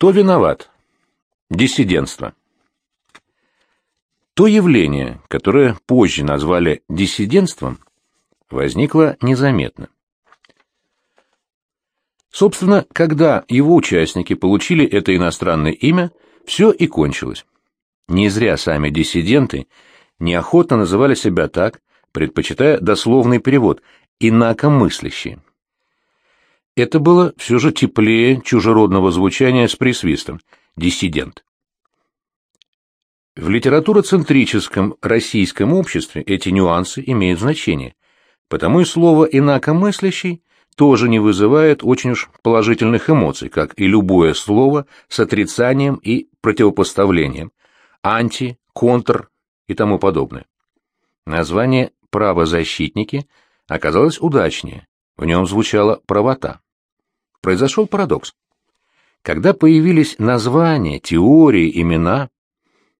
Кто виноват? Диссидентство. То явление, которое позже назвали диссидентством, возникло незаметно. Собственно, когда его участники получили это иностранное имя, все и кончилось. Не зря сами диссиденты неохотно называли себя так, предпочитая дословный перевод «инакомыслящие». Это было все же теплее чужеродного звучания с присвистом «диссидент». В литературоцентрическом российском обществе эти нюансы имеют значение, потому и слово «инакомыслящий» тоже не вызывает очень уж положительных эмоций, как и любое слово с отрицанием и противопоставлением, анти, контр и тому подобное. Название «правозащитники» оказалось удачнее, в нем звучала правота. Произошел парадокс. Когда появились названия, теории, имена,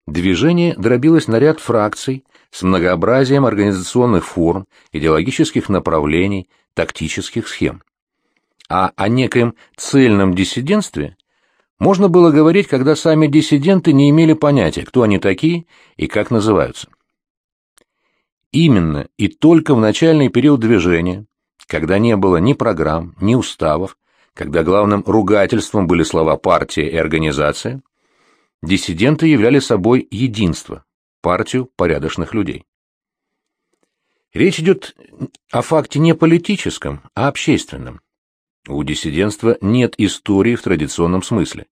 движение дробилось на ряд фракций с многообразием организационных форм, идеологических направлений, тактических схем. А о некоем цельном диссидентстве можно было говорить, когда сами диссиденты не имели понятия, кто они такие и как называются. Именно и только в начальный период движения, когда не было ни программ, ни уставов, когда главным ругательством были слова партия и организация, диссиденты являли собой единство, партию порядочных людей. Речь идет о факте не политическом, а общественном. У диссидентства нет истории в традиционном смысле.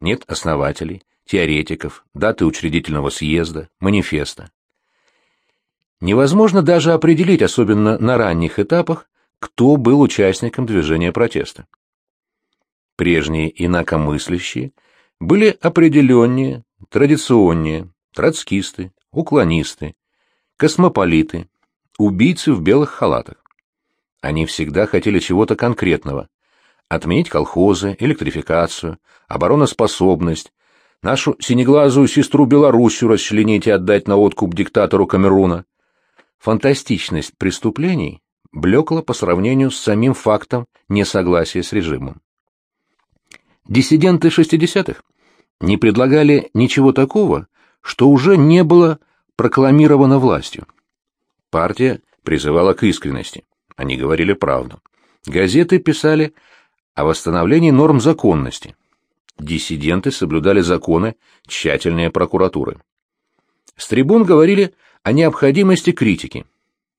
Нет основателей, теоретиков, даты учредительного съезда, манифеста. Невозможно даже определить, особенно на ранних этапах, кто был участником движения протеста. Прежние инакомыслящие были определеннее, традиционнее, троцкисты, уклонисты, космополиты, убийцы в белых халатах. Они всегда хотели чего-то конкретного. Отменить колхозы, электрификацию, обороноспособность, нашу синеглазую сестру Белоруссию расчленить и отдать на откуп диктатору Камеруна. Фантастичность преступлений блекла по сравнению с самим фактом несогласия с режимом. Диссиденты 60-х не предлагали ничего такого, что уже не было прокламировано властью. Партия призывала к искренности. Они говорили правду. Газеты писали о восстановлении норм законности. Диссиденты соблюдали законы тщательнее прокуратуры. С трибун говорили о необходимости критики.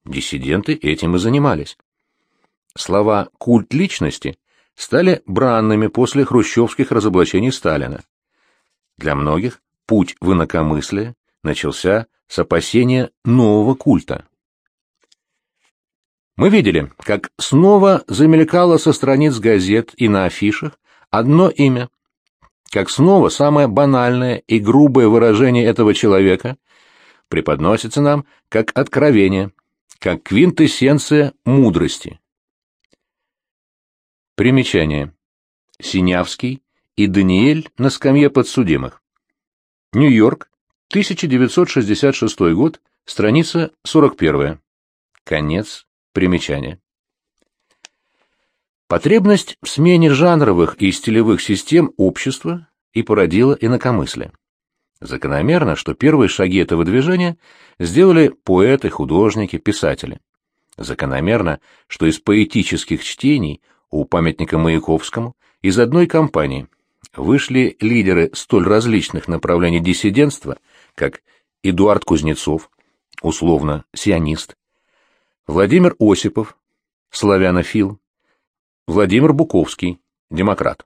Диссиденты этим и занимались. Слова «культ личности» стали бранными после хрущевских разоблачений Сталина. Для многих путь в инакомыслие начался с опасения нового культа. Мы видели, как снова замелькало со страниц газет и на афишах одно имя, как снова самое банальное и грубое выражение этого человека преподносится нам как откровение, как квинтэссенция мудрости. Примечание. Синявский и Даниэль на скамье подсудимых. Нью-Йорк, 1966 год, страница 41. Конец Примечание. Потребность в смене жанровых и стилевых систем общества и породила инакомыслие. Закономерно, что первые шаги этого движения сделали поэты, художники, писатели. Закономерно, что из поэтических чтений у памятника Маяковскому из одной компании вышли лидеры столь различных направлений диссидентства, как Эдуард Кузнецов, условно сионист, Владимир Осипов, славянофил, Владимир Буковский, демократ.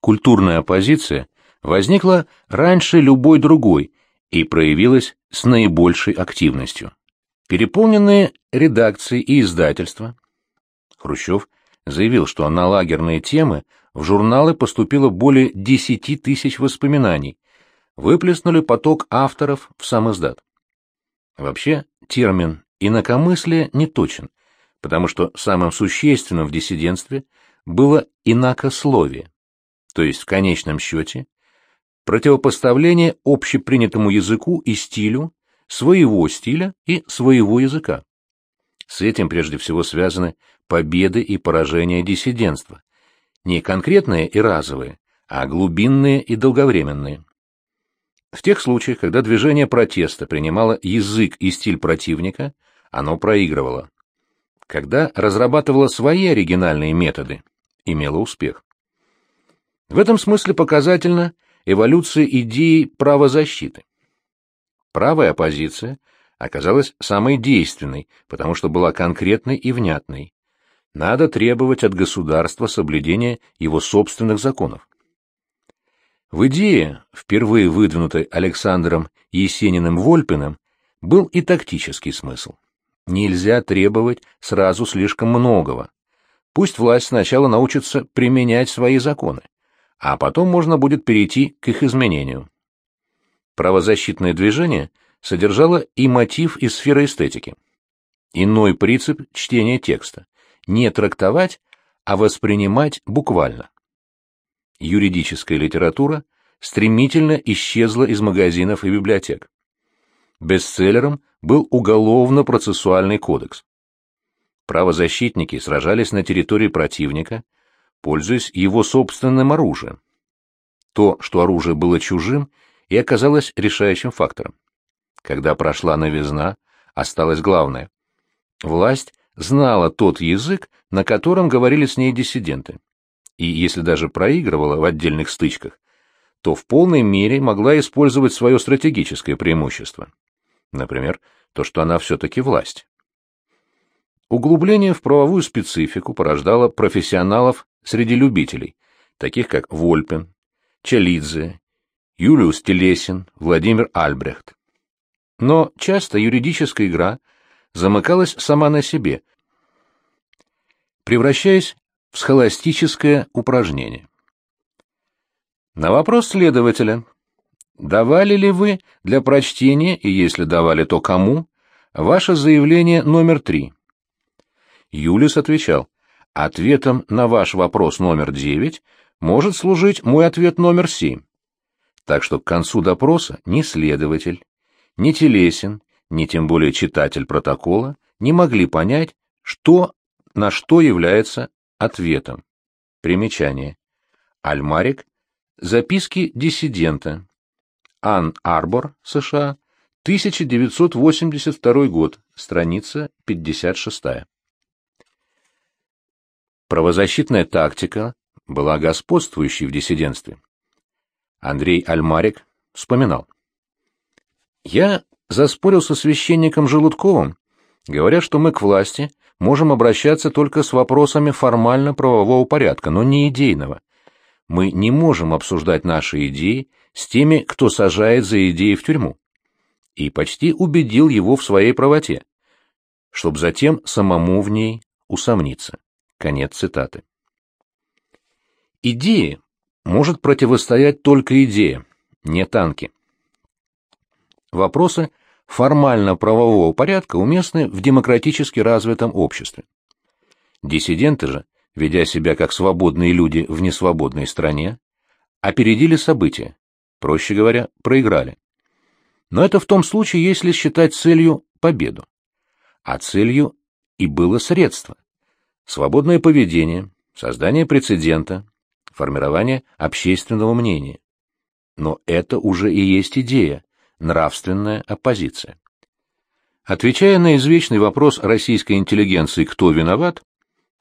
Культурная оппозиция возникла раньше любой другой и проявилась с наибольшей активностью. Переполненные редакции и издательства. Хрущев заявил, что на лагерные темы в журналы поступило более 10 тысяч воспоминаний, выплеснули поток авторов в сам издат. Вообще, термин Инакомыслие не точен, потому что самым существенным в диссидентстве было инакословие, то есть в конечном счете противопоставление общепринятому языку и стилю своего стиля и своего языка. С этим прежде всего связаны победы и поражения диссидентства, не конкретные и разовые, а глубинные и долговременные. В тех случаях, когда движение протеста принимало язык и стиль противника, оно проигрывало. Когда разрабатывало свои оригинальные методы, имело успех. В этом смысле показательна эволюция идеи правозащиты. Правая оппозиция оказалась самой действенной, потому что была конкретной и внятной. Надо требовать от государства соблюдения его собственных законов. В идее, впервые выдвинутой Александром Есениным-Вольпиным, был и тактический смысл. Нельзя требовать сразу слишком многого. Пусть власть сначала научится применять свои законы, а потом можно будет перейти к их изменению. Правозащитное движение содержало и мотив из сферы эстетики. Иной принцип чтения текста – не трактовать, а воспринимать буквально юридическая литература стремительно исчезла из магазинов и библиотек. Бестселлером был Уголовно-процессуальный кодекс. Правозащитники сражались на территории противника, пользуясь его собственным оружием. То, что оружие было чужим, и оказалось решающим фактором. Когда прошла новизна, осталось главное. Власть знала тот язык, на котором говорили с ней диссиденты и если даже проигрывала в отдельных стычках, то в полной мере могла использовать свое стратегическое преимущество. Например, то, что она все-таки власть. Углубление в правовую специфику порождало профессионалов среди любителей, таких как Вольпин, Чалидзе, Юлиус Телесин, Владимир Альбрехт. Но часто юридическая игра замыкалась сама на себе, превращаясь в схоластическое упражнение. На вопрос следователя, давали ли вы для прочтения, и если давали, то кому, ваше заявление номер три? Юлис отвечал, ответом на ваш вопрос номер девять может служить мой ответ номер семь. Так что к концу допроса ни следователь, ни Телесин, ни тем более читатель протокола не могли понять, что на что является ответом. Примечание. Альмарик. Записки диссидента. Ан Арбор, США. 1982 год. Страница 56. Правозащитная тактика была господствующей в диссидентстве. Андрей Альмарик вспоминал. «Я заспорил со священником Желудковым, говоря, что мы к власти можем обращаться только с вопросами формально-правового порядка, но не идейного. Мы не можем обсуждать наши идеи с теми, кто сажает за идеи в тюрьму. И почти убедил его в своей правоте, чтобы затем самому в ней усомниться. Конец цитаты. Идеи может противостоять только идея, не танки. Вопросы формально-правового порядка уместны в демократически развитом обществе. Диссиденты же, ведя себя как свободные люди в несвободной стране, опередили события, проще говоря, проиграли. Но это в том случае, если считать целью победу. А целью и было средство. Свободное поведение, создание прецедента, формирование общественного мнения. Но это уже и есть идея, нравственная оппозиция. Отвечая на извечный вопрос российской интеллигенции «Кто виноват?»,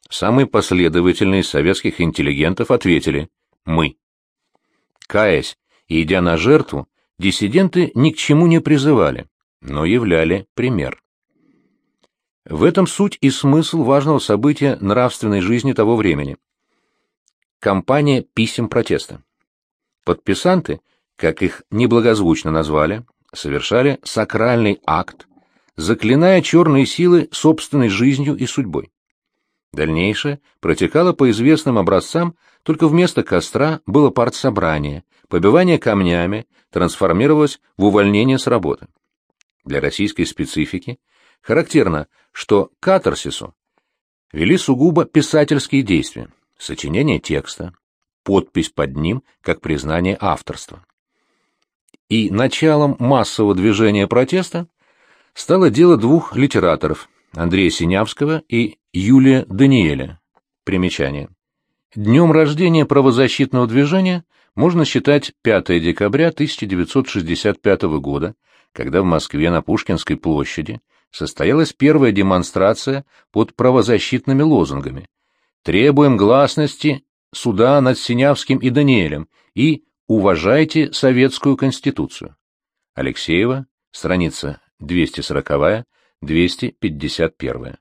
самые последовательные советских интеллигентов ответили «Мы». Каясь и идя на жертву, диссиденты ни к чему не призывали, но являли пример. В этом суть и смысл важного события нравственной жизни того времени. Кампания писем протеста. Подписанты как их неблагозвучно назвали, совершали сакральный акт, заклиная черные силы собственной жизнью и судьбой. Дальнейшее протекало по известным образцам, только вместо костра было партсобрание, побивание камнями трансформировалось в увольнение с работы. Для российской специфики характерно, что катарсису вели сугубо писательские действия, сочинение текста, подпись под ним как признание авторства и началом массового движения протеста стало дело двух литераторов Андрея Синявского и Юлия Даниэля. Примечание. Днем рождения правозащитного движения можно считать 5 декабря 1965 года, когда в Москве на Пушкинской площади состоялась первая демонстрация под правозащитными лозунгами «Требуем гласности суда над Синявским и Даниэлем» и «Уважайте Советскую Конституцию». Алексеева, страница 240-251.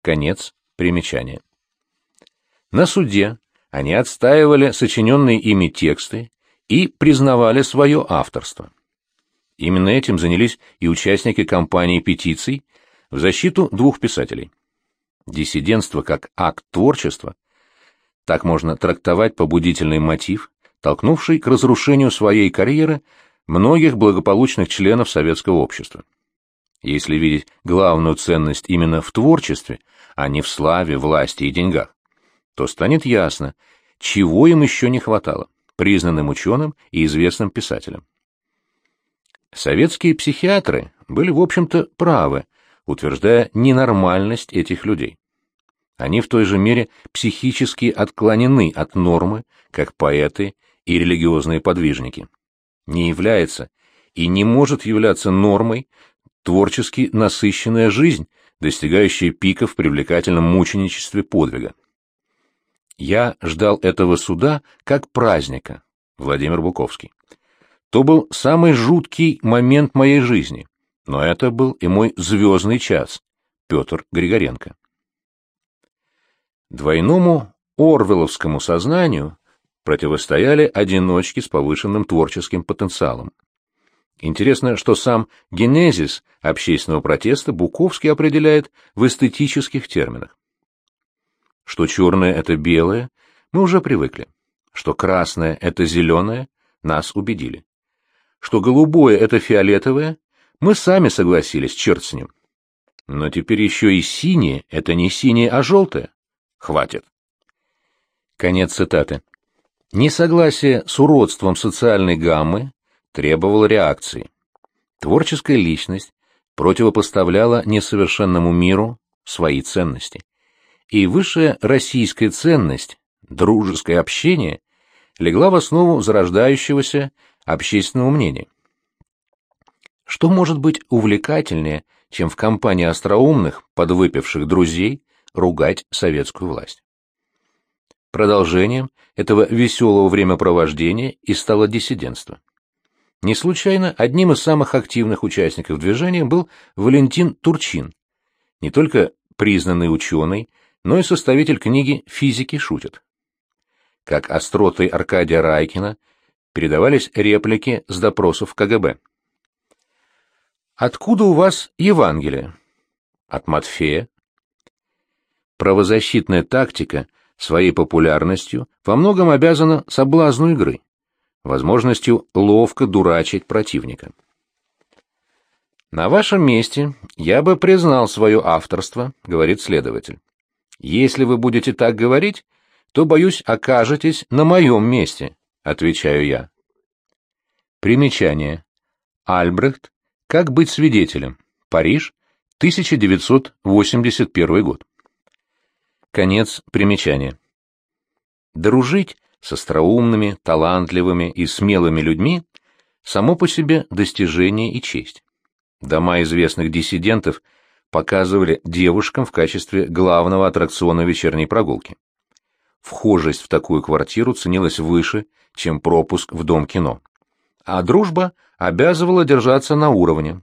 Конец примечания. На суде они отстаивали сочиненные ими тексты и признавали свое авторство. Именно этим занялись и участники кампании петиций в защиту двух писателей. Диссидентство как акт творчества, так можно трактовать побудительный мотив, толкнувший к разрушению своей карьеры многих благополучных членов советского общества. Если видеть главную ценность именно в творчестве, а не в славе, власти и деньгах, то станет ясно, чего им еще не хватало признанным ученым и известным писателем. Советские психиатры были, в общем-то, правы, утверждая ненормальность этих людей. Они в той же мере психически отклонены от нормы, как поэты и религиозные подвижники. Не является и не может являться нормой творчески насыщенная жизнь, достигающая пика в привлекательном мученичестве подвига. Я ждал этого суда как праздника, Владимир Буковский. То был самый жуткий момент моей жизни, но это был и мой звездный час, Петр Григоренко. Двойному орвеловскому сознанию противостояли одиночки с повышенным творческим потенциалом. Интересно, что сам генезис общественного протеста Буковский определяет в эстетических терминах. Что черное — это белое, мы уже привыкли. Что красное — это зеленое, нас убедили. Что голубое — это фиолетовое, мы сами согласились, черт с ним. Но теперь еще и синее — это не синее, а желтое. Хватит. Конец цитаты. Несогласие с уродством социальной гаммы требовало реакции. Творческая личность противопоставляла несовершенному миру свои ценности. И высшая российская ценность, дружеское общение, легла в основу зарождающегося общественного мнения. Что может быть увлекательнее, чем в компании остроумных, подвыпивших друзей ругать советскую власть. Продолжением этого веселого времяпровождения и стало диссидентство. Не случайно одним из самых активных участников движения был Валентин Турчин, не только признанный ученый, но и составитель книги «Физики шутят». Как остротой Аркадия Райкина передавались реплики с допросов КГБ. «Откуда у вас Евангелие?» «От Матфея», Правозащитная тактика своей популярностью во многом обязана соблазну игры, возможностью ловко дурачить противника. «На вашем месте я бы признал свое авторство», — говорит следователь. «Если вы будете так говорить, то, боюсь, окажетесь на моем месте», — отвечаю я. Примечание. Альбрехт. Как быть свидетелем? Париж, 1981 год. Конец примечания. Дружить с остроумными, талантливыми и смелыми людьми само по себе достижение и честь. Дома известных диссидентов показывали девушкам в качестве главного аттракциона вечерней прогулки. Вхожесть в такую квартиру ценилась выше, чем пропуск в дом кино. А дружба обязывала держаться на уровне.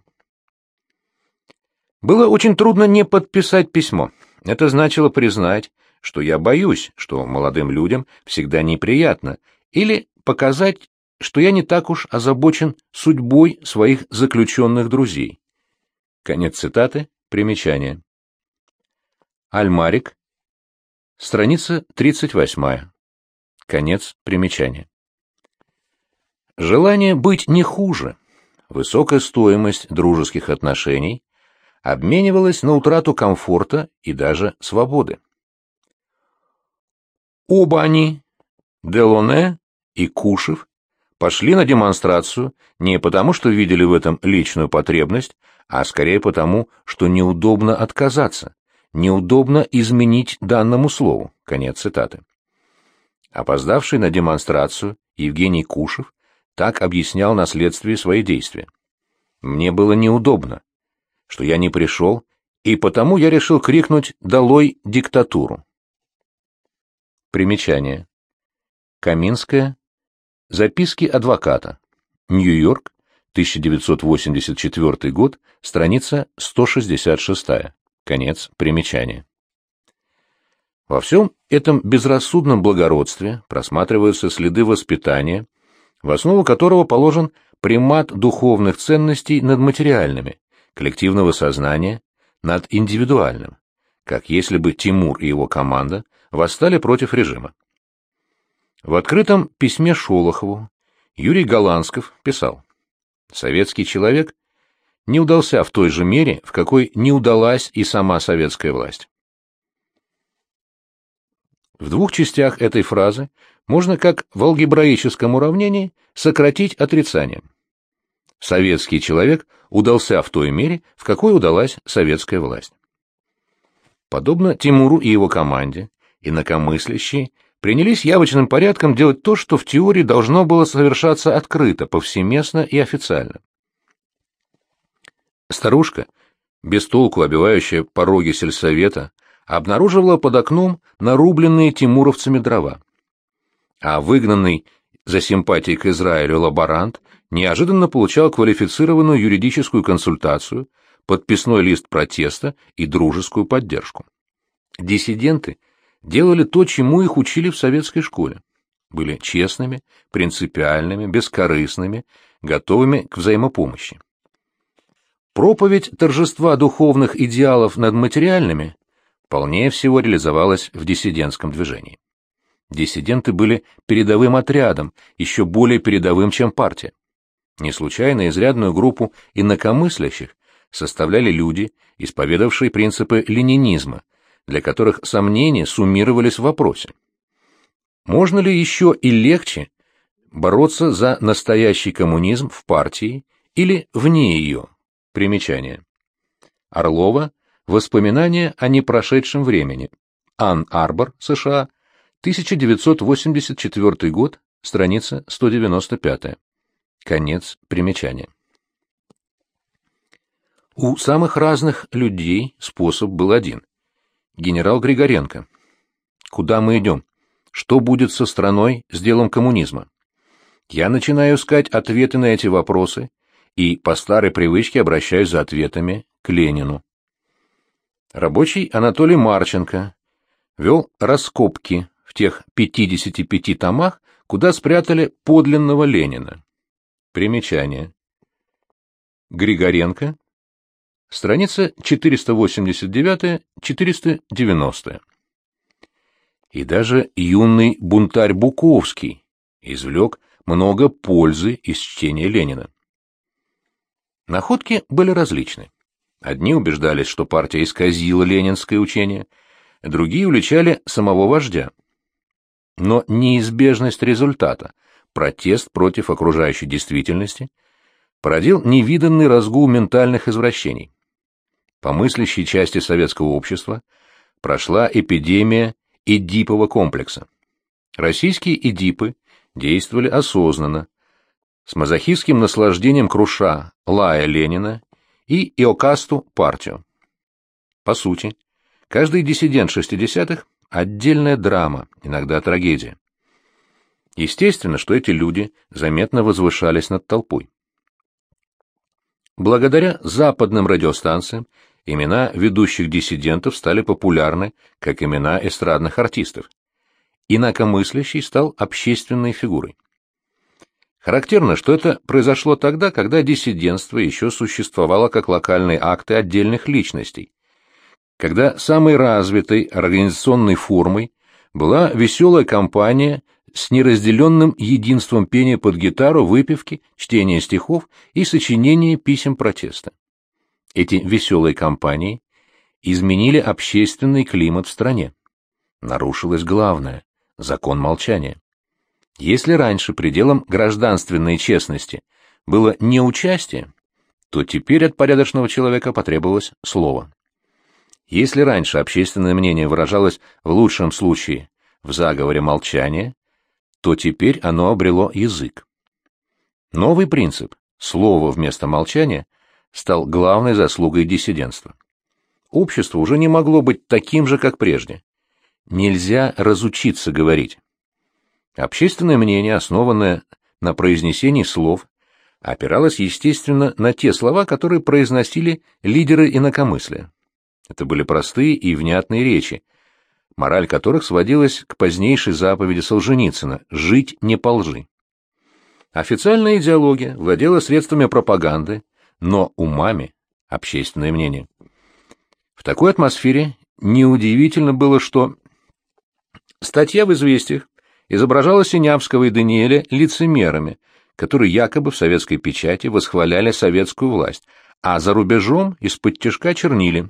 Было очень трудно не подписать письмо. Это значило признать, что я боюсь, что молодым людям всегда неприятно, или показать, что я не так уж озабочен судьбой своих заключенных друзей. Конец цитаты, примечание. Альмарик, страница 38. Конец примечания. Желание быть не хуже, высокая стоимость дружеских отношений обменивалась на утрату комфорта и даже свободы. Оба они, Делоне и Кушев, пошли на демонстрацию не потому, что видели в этом личную потребность, а скорее потому, что неудобно отказаться, неудобно изменить данному слову. Конец цитаты. Опоздавший на демонстрацию Евгений Кушев так объяснял на следствии свои действия. «Мне было неудобно, что я не пришел, и потому я решил крикнуть «Долой диктатуру!». Примечание. Каминская. Записки адвоката. Нью-Йорк, 1984 год, страница 166. Конец примечания. Во всем этом безрассудном благородстве просматриваются следы воспитания, в основу которого положен примат духовных ценностей над материальными, коллективного сознания над индивидуальным, как если бы Тимур и его команда восстали против режима. В открытом письме Шолохову Юрий Голландсков писал «Советский человек не удался в той же мере, в какой не удалась и сама советская власть». В двух частях этой фразы можно, как в алгебраическом уравнении, сократить отрицание. Советский человек удался в той мере, в какой удалась советская власть. Подобно Тимуру и его команде, инакомыслящие принялись явочным порядком делать то, что в теории должно было совершаться открыто, повсеместно и официально. Старушка, без толку обивающая пороги сельсовета, обнаруживала под окном нарубленные тимуровцами дрова. А выгнанный за симпатией к Израилю лаборант неожиданно получал квалифицированную юридическую консультацию, подписной лист протеста и дружескую поддержку. Диссиденты делали то, чему их учили в советской школе. Были честными, принципиальными, бескорыстными, готовыми к взаимопомощи. Проповедь торжества духовных идеалов над материальными полнее всего реализовалась в диссидентском движении. Диссиденты были передовым отрядом, еще более передовым, чем партия. Не случайно изрядную группу инакомыслящих составляли люди, исповедавшие принципы ленинизма, для которых сомнения суммировались в вопросе. Можно ли еще и легче бороться за настоящий коммунизм в партии или вне ее? Примечание. Орлова. Воспоминания о непрошедшем времени. Ан Арбор, США. 1984 год. Страница 195. Конец примечания. У самых разных людей способ был один. Генерал Григоренко. Куда мы идем? Что будет со страной с делом коммунизма? Я начинаю искать ответы на эти вопросы и по старой привычке обращаюсь за ответами к Ленину. Рабочий Анатолий Марченко вел раскопки в тех 55 томах, куда спрятали подлинного Ленина. Примечание. Григоренко. Страница 489-490. И даже юный бунтарь Буковский извлек много пользы из чтения Ленина. Находки были различны. Одни убеждались, что партия исказила ленинское учение, другие уличали самого вождя. Но неизбежность результата – протест против окружающей действительности, породил невиданный разгул ментальных извращений. По мыслящей части советского общества прошла эпидемия эдипового комплекса. Российские эдипы действовали осознанно, с мазохистским наслаждением круша Лая Ленина и Иокасту партию. По сути, каждый диссидент шестидесятых – отдельная драма, иногда трагедия. Естественно, что эти люди заметно возвышались над толпой. Благодаря западным радиостанциям имена ведущих диссидентов стали популярны, как имена эстрадных артистов. Инакомыслящий стал общественной фигурой. Характерно, что это произошло тогда, когда диссидентство еще существовало как локальные акты отдельных личностей, когда самой развитой организационной формой была веселая компания с неразделенным единством пения под гитару, выпивки, чтения стихов и сочинения писем протеста. Эти веселые компании изменили общественный климат в стране. Нарушилось главное – закон молчания. Если раньше пределом гражданственной честности было неучастие, то теперь от порядочного человека потребовалось слово. Если раньше общественное мнение выражалось в лучшем случае в заговоре молчания, то теперь оно обрело язык. Новый принцип «слово вместо молчания» стал главной заслугой диссидентства. Общество уже не могло быть таким же, как прежде. Нельзя разучиться говорить. Общественное мнение, основанное на произнесении слов, опиралось, естественно, на те слова, которые произносили лидеры инакомыслия. Это были простые и внятные речи, мораль которых сводилась к позднейшей заповеди Солженицына «жить не по лжи». Официальная идеология владела средствами пропаганды, но умами – общественное мнение. В такой атмосфере неудивительно было, что статья в «Известиях» изображала Синявского и Даниэля лицемерами, которые якобы в советской печати восхваляли советскую власть, а за рубежом из-под тяжка чернили.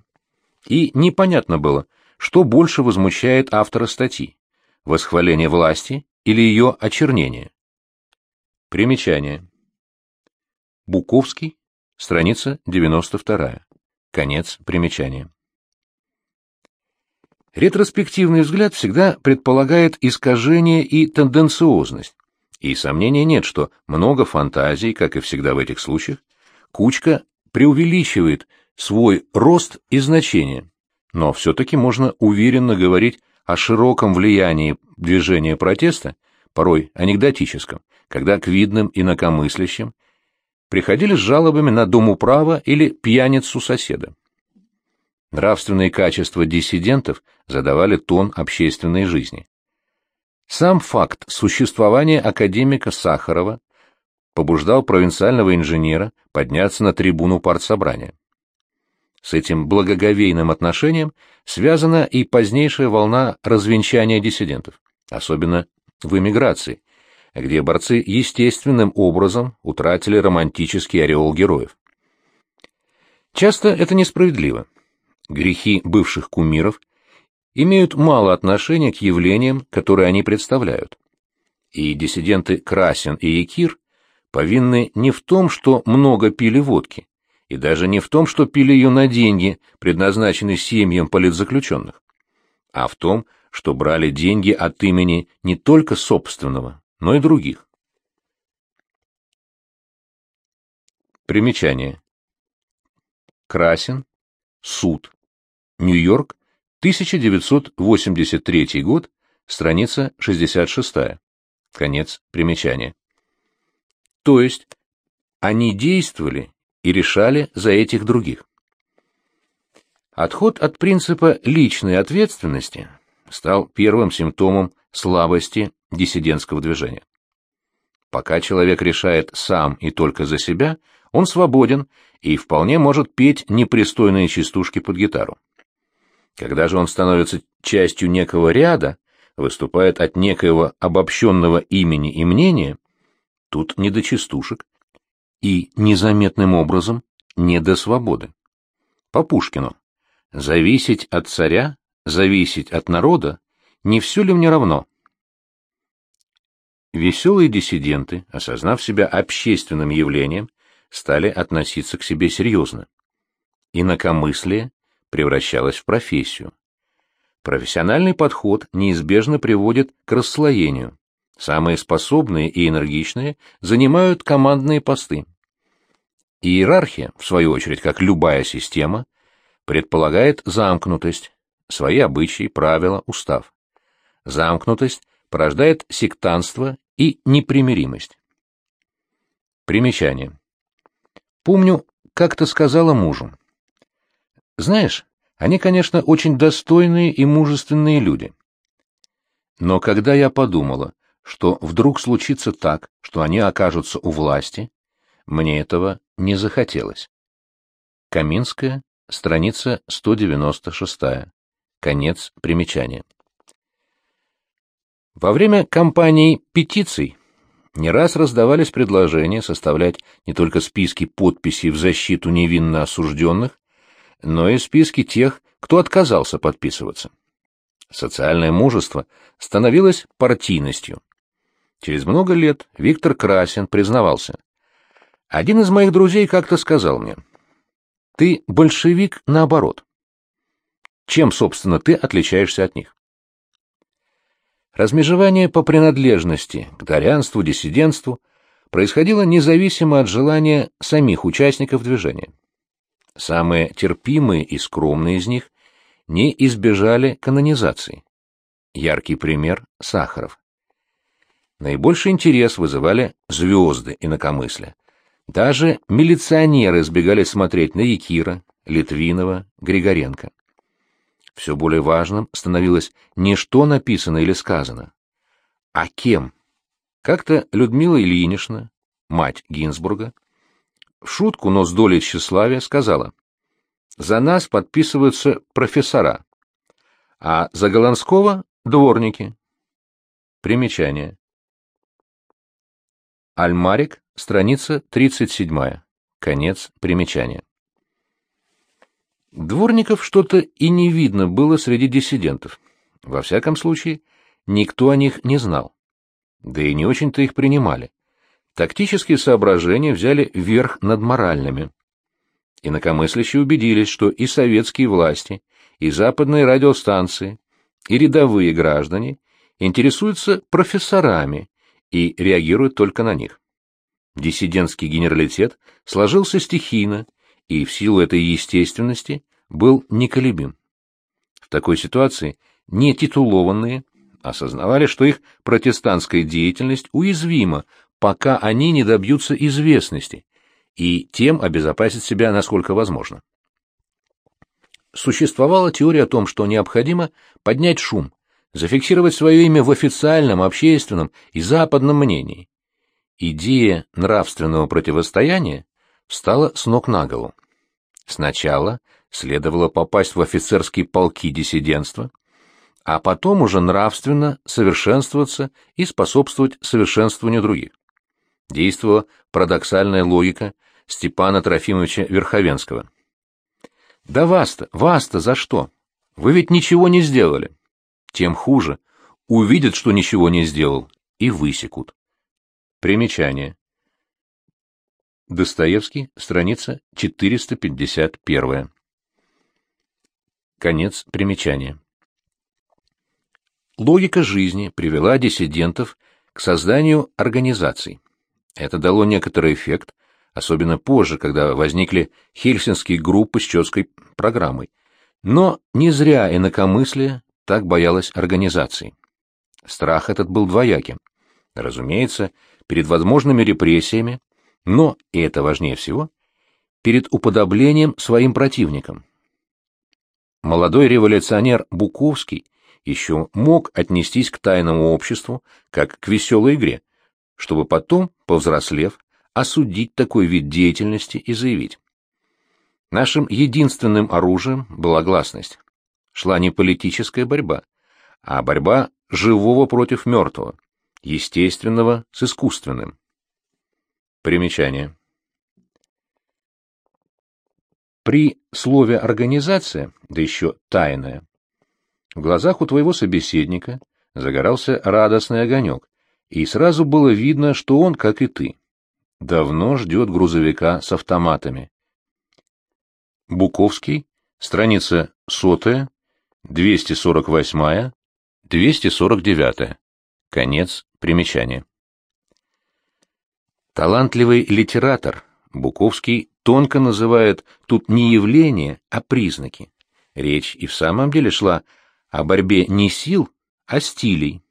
И непонятно было, что больше возмущает автора статьи – восхваление власти или ее очернение. Примечание. Буковский, страница 92. Конец примечания. Ретроспективный взгляд всегда предполагает искажение и тенденциозность, и сомнения нет, что много фантазий, как и всегда в этих случаях, Кучка преувеличивает свой рост и значение, но все-таки можно уверенно говорить о широком влиянии движения протеста, порой анекдотическом, когда к видным инакомыслящим приходили с жалобами на дом управа или пьяницу соседа. Нравственные качества диссидентов задавали тон общественной жизни. Сам факт существования академика Сахарова побуждал провинциального инженера подняться на трибуну партсобрания. С этим благоговейным отношением связана и позднейшая волна развенчания диссидентов, особенно в эмиграции, где борцы естественным образом утратили романтический ореол героев. Часто это несправедливо. Грехи бывших кумиров имеют мало отношения к явлениям, которые они представляют. И диссиденты Красин и Якир повинны не в том, что много пили водки, и даже не в том, что пили ее на деньги, предназначенные семьям политзаключенных, а в том, что брали деньги от имени не только собственного, но и других. Примечание. Красин. Суд. Нью-Йорк. 1983 год, страница 66. Конец примечания. То есть они действовали и решали за этих других. Отход от принципа личной ответственности стал первым симптомом слабости диссидентского движения. Пока человек решает сам и только за себя, он свободен и вполне может петь непристойные частушки под гитару. Когда же он становится частью некого ряда, выступает от некоего обобщенного имени и мнения, тут не до частушек и незаметным образом не до свободы. По Пушкину. Зависеть от царя, зависеть от народа, не все ли мне равно? Веселые диссиденты, осознав себя общественным явлением, стали относиться к себе серьезно. Инакомыслие превращалась в профессию. Профессиональный подход неизбежно приводит к расслоению. Самые способные и энергичные занимают командные посты. Иерархия, в свою очередь, как любая система, предполагает замкнутость, свои обычаи, правила, устав. Замкнутость порождает сектанство и непримиримость. Примечание. Помню, как-то сказала мужу. Знаешь, они, конечно, очень достойные и мужественные люди. Но когда я подумала, что вдруг случится так, что они окажутся у власти, мне этого не захотелось. Каминская, страница 196. Конец примечания. Во время кампании петиций не раз раздавались предложения составлять не только списки подписей в защиту невинно осужденных, но и списки тех, кто отказался подписываться. Социальное мужество становилось партийностью. Через много лет Виктор Красин признавался. Один из моих друзей как-то сказал мне, «Ты большевик наоборот. Чем, собственно, ты отличаешься от них?» Размежевание по принадлежности к дворянству, диссидентству происходило независимо от желания самих участников движения. Самые терпимые и скромные из них не избежали канонизации. Яркий пример – Сахаров. Наибольший интерес вызывали звезды инакомысля. Даже милиционеры избегали смотреть на Якира, Литвинова, Григоренко. Все более важным становилось не что написано или сказано, а кем. Как-то Людмила Ильинична, мать Гинзбурга, в шутку, но с долей тщеславия, сказала, «За нас подписываются профессора, а за Голландского — дворники». Примечание. Альмарик, страница 37. Конец примечания. Дворников что-то и не видно было среди диссидентов. Во всяком случае, никто о них не знал. Да и не очень-то их принимали. Тактические соображения взяли верх над моральными. Инакомыслящие убедились, что и советские власти, и западные радиостанции, и рядовые граждане интересуются профессорами и реагируют только на них. Диссидентский генералитет сложился стихийно и в силу этой естественности был неколебим. В такой ситуации нетитулованные осознавали, что их протестантская деятельность уязвима, пока они не добьются известности, и тем обезопасить себя насколько возможно. Существовала теория о том, что необходимо поднять шум, зафиксировать свое имя в официальном, общественном и западном мнении. Идея нравственного противостояния встала с ног на голову. Сначала следовало попасть в офицерские полки диссидентства, а потом уже нравственно совершенствоваться и способствовать совершенствованию других. Действовала парадоксальная логика Степана Трофимовича Верховенского. «Да вас-то, вас-то за что? Вы ведь ничего не сделали. Тем хуже. Увидят, что ничего не сделал, и высекут». Примечание. Достоевский, страница 451. Конец примечания. Логика жизни привела диссидентов к созданию организаций. Это дало некоторый эффект, особенно позже, когда возникли хельсинские группы с четкой программой. Но не зря инакомыслие так боялось организаций. Страх этот был двояким. Разумеется, перед возможными репрессиями но, и это важнее всего, перед уподоблением своим противникам. Молодой революционер Буковский еще мог отнестись к тайному обществу как к веселой игре, чтобы потом, повзрослев, осудить такой вид деятельности и заявить. Нашим единственным оружием была гласность. Шла не политическая борьба, а борьба живого против мертвого, естественного с искусственным. Примечание. При слове «организация», да еще «тайная», в глазах у твоего собеседника загорался радостный огонек, и сразу было видно, что он, как и ты, давно ждет грузовика с автоматами. Буковский, страница сотая, 248, 249. Конец примечания. Талантливый литератор Буковский тонко называет тут не явления, а признаки. Речь и в самом деле шла о борьбе не сил, а стилей.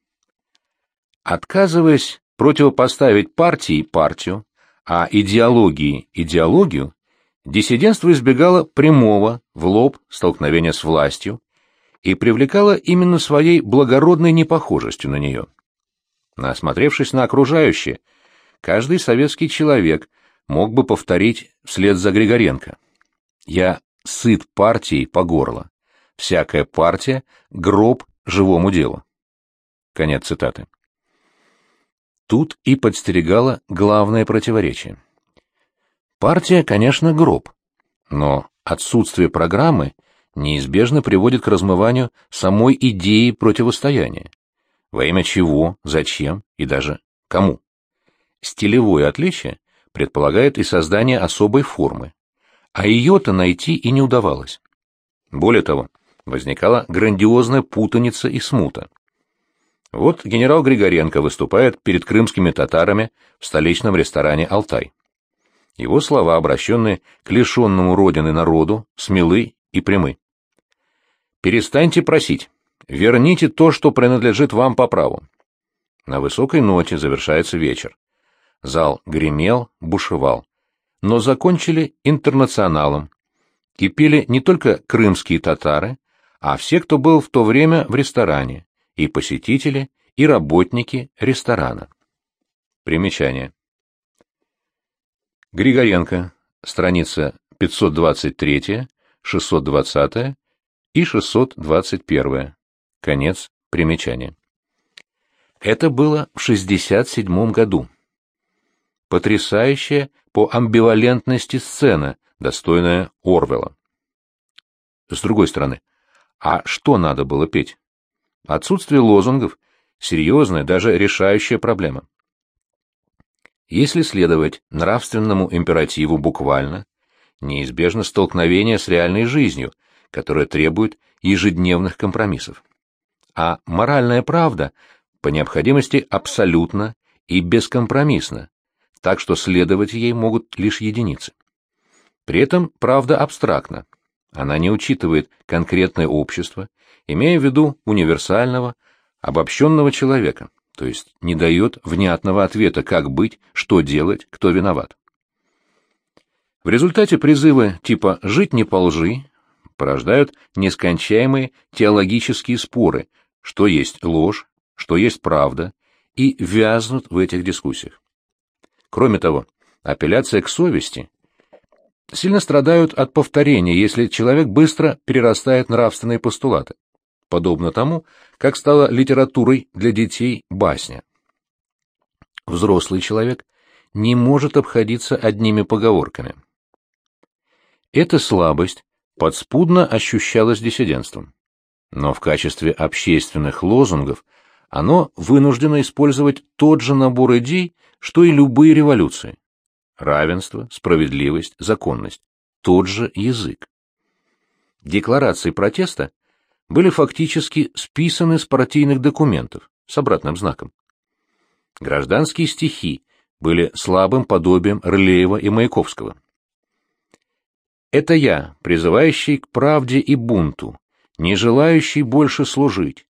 Отказываясь противопоставить партии партию, а идеологии идеологию, диссидентство избегало прямого, в лоб, столкновения с властью и привлекало именно своей благородной непохожестью на нее. Насмотревшись на окружающее, каждый советский человек мог бы повторить вслед за Григоренко. «Я сыт партией по горло. Всякая партия — гроб живому делу». Конец цитаты. Тут и подстерегало главное противоречие. Партия, конечно, гроб, но отсутствие программы неизбежно приводит к размыванию самой идеи противостояния. Во имя чего, зачем и даже кому. Стилевое отличие предполагает и создание особой формы, а ее-то найти и не удавалось. Более того, возникала грандиозная путаница и смута. Вот генерал Григоренко выступает перед крымскими татарами в столичном ресторане «Алтай». Его слова, обращенные к лишенному родины народу, смелы и прямы. «Перестаньте просить. Верните то, что принадлежит вам по праву». На высокой ноте завершается вечер. Зал гремел, бушевал. Но закончили интернационалом. Кипели не только крымские татары, а все, кто был в то время в ресторане, и посетители, и работники ресторана. Примечание. Григоренко, страница 523, 620 и 621. Конец примечания. Это было в 67 году. Потрясающая по амбивалентности сцена, достойная Орвела. С другой стороны, а что надо было петь? Отсутствие лозунгов – серьезная, даже решающая проблема. Если следовать нравственному императиву буквально, неизбежно столкновение с реальной жизнью, которая требует ежедневных компромиссов. А моральная правда по необходимости абсолютно и бескомпромиссно, так что следовать ей могут лишь единицы. При этом правда абстрактна, она не учитывает конкретное общество, имея в виду универсального, обобщенного человека, то есть не дает внятного ответа, как быть, что делать, кто виноват. В результате призывы типа «жить не по лжи» порождают нескончаемые теологические споры, что есть ложь, что есть правда, и вязнут в этих дискуссиях. Кроме того, апелляция к совести сильно страдают от повторения, если человек быстро перерастает нравственные постулаты, подобно тому, как стала литературой для детей басня. Взрослый человек не может обходиться одними поговорками. Эта слабость подспудно ощущалась диссидентством, но в качестве общественных лозунгов оно вынуждено использовать тот же набор идей, что и любые революции равенство, справедливость, законность. Тот же язык. Декларации протеста были фактически списаны с партийных документов с обратным знаком. Гражданские стихи были слабым подобием Рылеева и Маяковского. Это я, призывающий к правде и бунту, не желающий больше служить.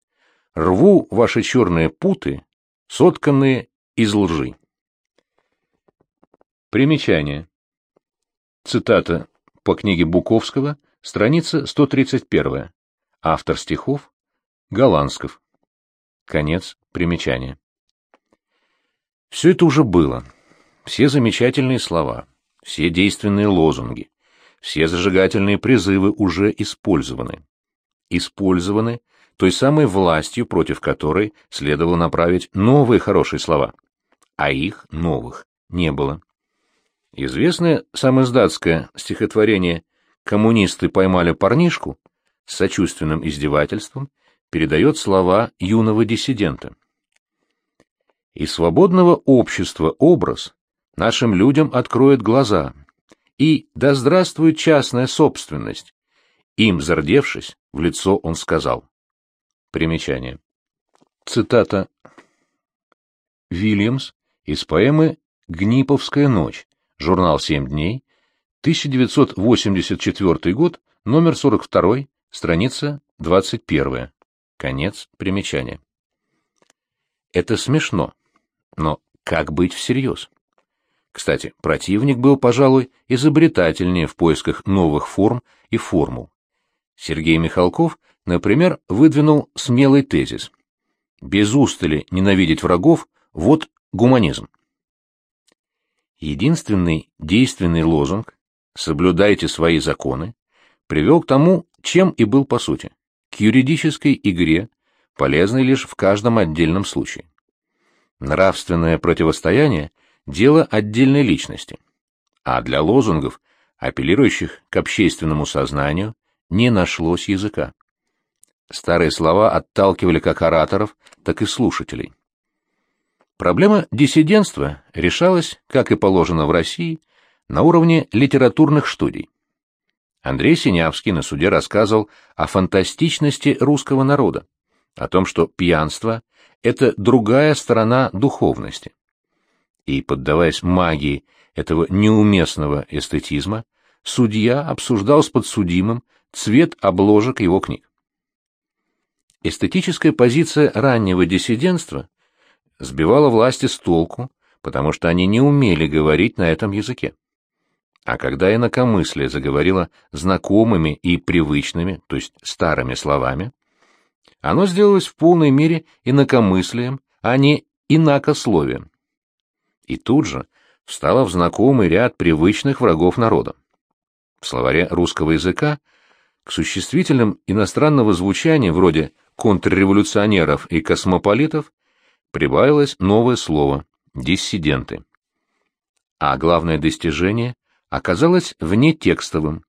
Рву ваши черные путы, сотканные из лжи. Примечание. Цитата по книге Буковского, страница 131. Автор стихов Голландсков. Конец примечания. Все это уже было. Все замечательные слова, все действенные лозунги, все зажигательные призывы уже использованы. Использованы той самой властью, против которой следовало направить новые хорошие слова. А их, новых, не было. Известное самоиздатское стихотворение «Коммунисты поймали парнишку» с сочувственным издевательством передает слова юного диссидента. «И свободного общества образ нашим людям откроет глаза, и да здравствует частная собственность!» Им зардевшись, в лицо он сказал. Примечание. Цитата Вильямс из поэмы «Гниповская ночь», Журнал «Семь дней», 1984 год, номер 42, страница 21. Конец примечания. Это смешно, но как быть всерьез? Кстати, противник был, пожалуй, изобретательнее в поисках новых форм и формул. Сергей Михалков, например, выдвинул смелый тезис. Без устали ненавидеть врагов – вот гуманизм. Единственный действенный лозунг «Соблюдайте свои законы» привел к тому, чем и был по сути, к юридической игре, полезной лишь в каждом отдельном случае. Нравственное противостояние – дело отдельной личности, а для лозунгов, апеллирующих к общественному сознанию, не нашлось языка. Старые слова отталкивали как ораторов, так и слушателей. Проблема диссидентства решалась, как и положено в России, на уровне литературных студий. Андрей Синявский на суде рассказывал о фантастичности русского народа, о том, что пьянство — это другая сторона духовности. И, поддаваясь магии этого неуместного эстетизма, судья обсуждал с подсудимым цвет обложек его книг. Эстетическая позиция раннего диссидентства сбивала власти с толку, потому что они не умели говорить на этом языке. А когда инакомыслие заговорило знакомыми и привычными, то есть старыми словами, оно сделалось в полной мере инакомыслием, а не инакословием. И тут же встало в знакомый ряд привычных врагов народа. В словаре русского языка к существительным иностранного звучания вроде контрреволюционеров и космополитов прибавилось новое слово – диссиденты. А главное достижение оказалось внетекстовым.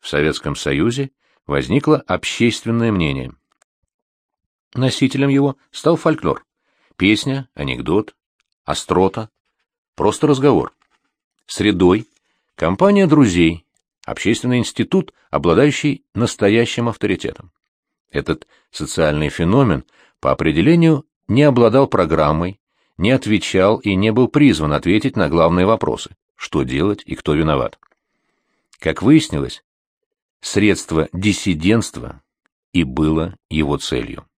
В Советском Союзе возникло общественное мнение. Носителем его стал фольклор. Песня, анекдот, острота, просто разговор. Средой – компания друзей, общественный институт, обладающий настоящим авторитетом. Этот социальный феномен по определению не обладал программой, не отвечал и не был призван ответить на главные вопросы – что делать и кто виноват. Как выяснилось, средство диссидентства и было его целью.